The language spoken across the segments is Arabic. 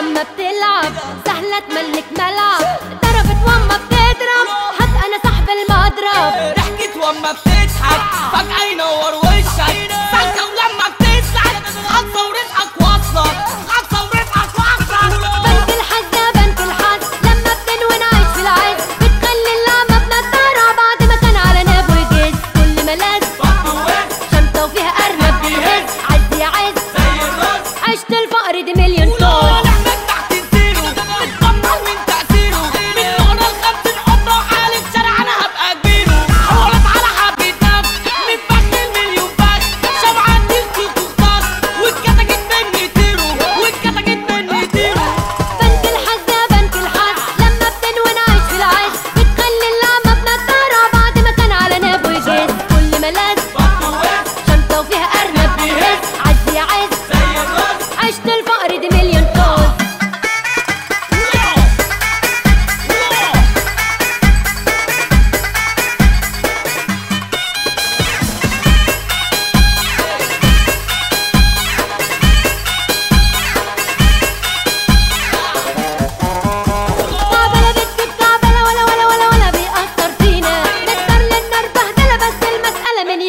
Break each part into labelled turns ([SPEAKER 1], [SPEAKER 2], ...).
[SPEAKER 1] وما بتلعب. سهلة تملك ملعب. ضربت وما بتضرب. حتى أنا صاحب المضرب.
[SPEAKER 2] ضحكت وما بتضحك. فجأة ينور سالكة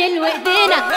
[SPEAKER 2] شايل ايدينا